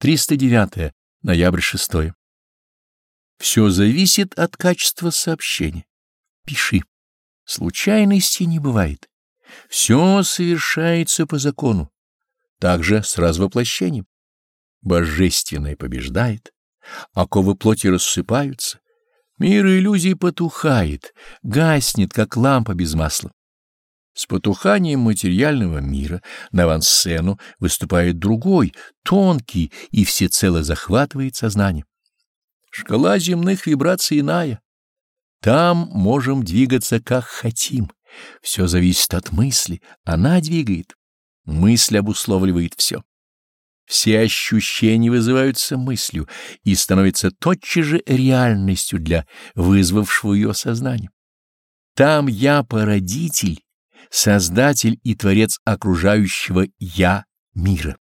309. Ноябрь 6. Все зависит от качества сообщения. Пиши. Случайности не бывает. Все совершается по закону. Также с развоплощением. Божественное побеждает, оковы плоти рассыпаются, мир иллюзий потухает, гаснет, как лампа без масла. С потуханием материального мира на авансцену выступает другой, тонкий и всецело захватывает сознание. Шкала земных вибраций иная. Там можем двигаться как хотим. Все зависит от мысли, она двигает. Мысль обусловливает все. Все ощущения вызываются мыслью и становятся тотчас же реальностью для вызвавшего ее сознания. Там я породитель, создатель и творец окружающего «я» мира.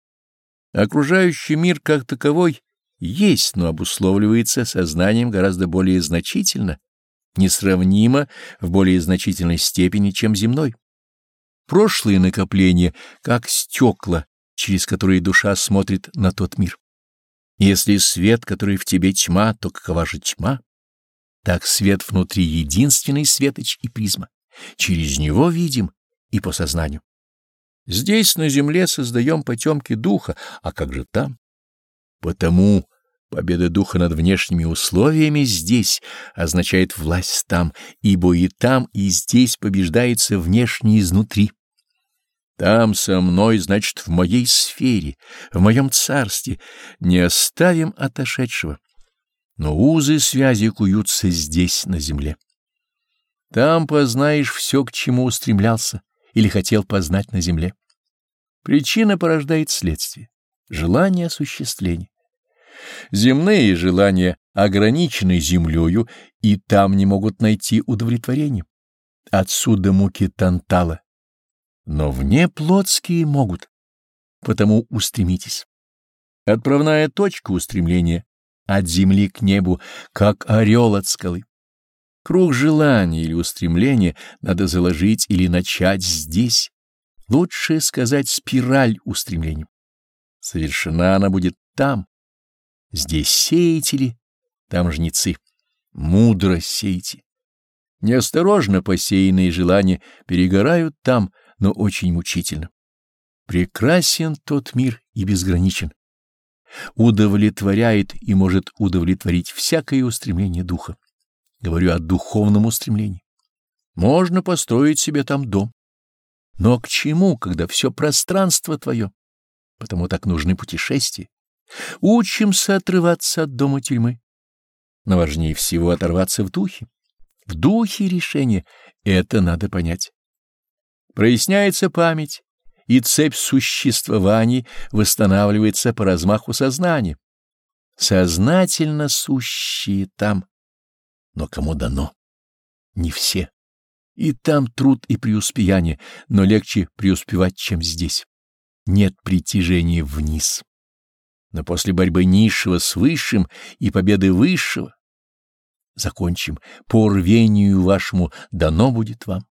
Окружающий мир как таковой есть, но обусловливается сознанием гораздо более значительно, несравнимо в более значительной степени, чем земной. Прошлые накопления, как стекла, через которые душа смотрит на тот мир. Если свет, который в тебе тьма, то какова же тьма? Так свет внутри единственный светоч и призма. Через него видим и по сознанию. Здесь, на земле, создаем потемки духа, а как же там? Потому победа духа над внешними условиями здесь означает власть там, ибо и там, и здесь побеждается внешне изнутри. Там со мной, значит, в моей сфере, в моем царстве, не оставим отошедшего, но узы связи куются здесь, на земле. Там познаешь все, к чему устремлялся или хотел познать на земле. Причина порождает следствие, желание осуществления. Земные желания ограничены землею и там не могут найти удовлетворения. Отсюда муки Тантала. Но вне плотские могут, потому устремитесь. Отправная точка устремления от земли к небу, как орел от скалы. Круг желания или устремления надо заложить или начать здесь. Лучше сказать спираль устремлений. Совершена она будет там. Здесь сеятели, там жнецы. Мудро сейте. Неосторожно посеянные желания перегорают там, но очень мучительно. Прекрасен тот мир и безграничен. Удовлетворяет и может удовлетворить всякое устремление духа. Говорю о духовном устремлении. Можно построить себе там дом. Но к чему, когда все пространство твое? Потому так нужны путешествия. Учимся отрываться от дома тюрьмы. Но важнее всего оторваться в духе. В духе решения это надо понять. Проясняется память, и цепь существований восстанавливается по размаху сознания. Сознательно сущие там но кому дано? Не все. И там труд и преуспеяние, но легче преуспевать, чем здесь. Нет притяжения вниз. Но после борьбы низшего с высшим и победы высшего закончим. По рвению вашему дано будет вам.